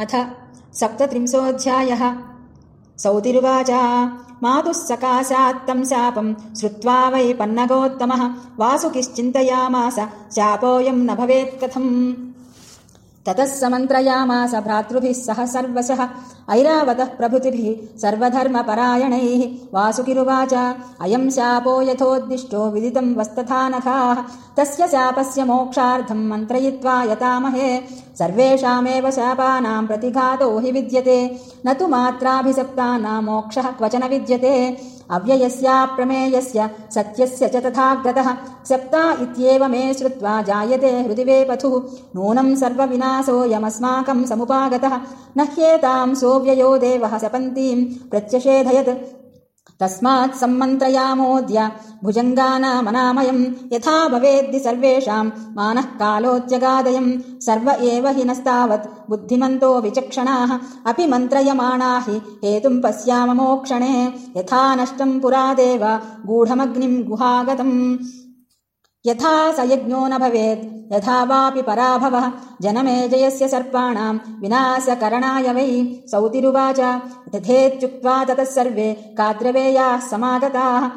अथ सप्तत्रिंशोऽध्यायः। सौतिरुवाच मातुः सकाशात्तम् शापम् श्रुत्वा वै पन्नगोत्तमः। वासुकिश्चिन्तयामास शापोऽयम् न भवेत्कथम्। ततः समन्त्रयामास भ्रातृभिः सह सर्वशः ऐरावतः प्रभृतिभिः सर्वधर्मपरायणैः वासुकिरुवाच। अयम् शापो यथोद्दिष्टो विदितम् वस्तथा नखाः तस्य शापस्य मोक्षार्थम् मन्त्रयित्वा यतामहे। सर्वेषामेव शापानाम् प्रतिघातो हि विद्यते। न तु मात्राभिसप्तानाम् मोक्षः क्वचन विद्यते। अव्ययस्याप्रमेयस्य सत्यस्य च तथाग्रतः सप्ता इत्येव मे श्रुत्वा जायते हृदि वेपथुः। नूनम् सर्वविनाशोऽयमस्माकम् समुपागतः। न ह्येताम् सोऽव्ययो देवः सपन्तीम् प्रत्यषेधयत्। तस्मात् सम्मन्त्रयामोऽद्य भुजङ्गानामनामयम् यथा भवेद्दि सर्वेषाम् मानः कालोत्यगादयम् सर्व एव हि नस्तावत् बुद्धिमन्तो विचक्षणाः। अपि मन्त्रयमाणा हि हेतुम् पश्याम मोक्षणे यथा नष्टम् पुरा देव गूढमग्निम् गुहागतम् यथा स यज्ञो न भवेत्। यथा वापि पराभवः। जनमे जयस्य सर्पाणाम्। विनाशकरणाय वै। सौतिरुवाच। तथेत्युक्त्वा ततः सर्वे काद्रवेयाः समागताः।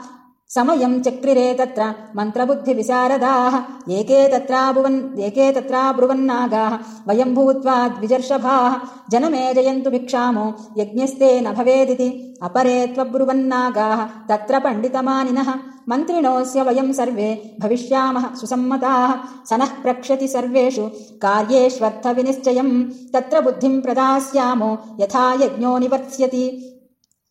समयम् चक्रिरे तत्र मन्त्रबुद्धिविशारदाः। एके तत्राब्रुवन् एके तत्राब्रुवन्नागाः। वयम् भूत्वा द्विजर्षभाः। जनमे जयन्तु भिक्षामो। यज्ञस्ते न भवेदिति। अपरे त्वब्रुवन्नागाः। तत्र पण्डितमानिनः मन्त्रिणोऽस्य वयम् सर्वे भविष्यामः सुसम्मताः। स नः प्रक्ष्यति सर्वेषु। कार्येष्वर्थविनिश्चयम्। तत्र बुद्धिम् प्रदास्यामो यथा यज्ञो निवर्त्स्यति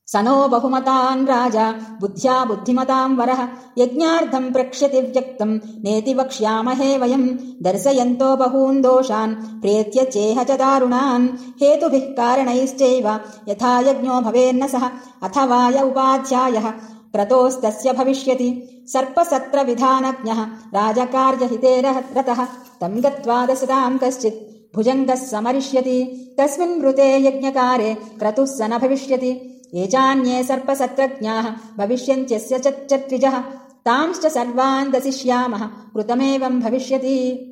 स नो बहुमतान् राजा। बुद्ध्या बुद्धिमताम् वरः। यज्ञार्थम् प्रक्ष्यति व्यक्तम् नेति वक्ष्यामहे वयम्। दर्शयन्तो बहून् दोषान्। प्रेत्य चेह च दारुणान्। हेतुभिः कारणैश्चैव। यथा यज्ञो भवेन्न सः। अथवा य उपाध्यायः क्रतोस्तस्य भविष्यति। सर्पसत्रविधानज्ञः राजकार्यहिते रतः। तम् गत्वा दशताम् कश्चित् भुजङ्गः समरिष्यति। तस्मिन् मृते यज्ञकारे क्रतुः स न भविष्यति। ये चान्ये सर्पसत्रज्ञाः भविष्यन्त्यस्य च द्विजः तांश्च सर्वान् दशिष्यामः कृतमेवम् भविष्यति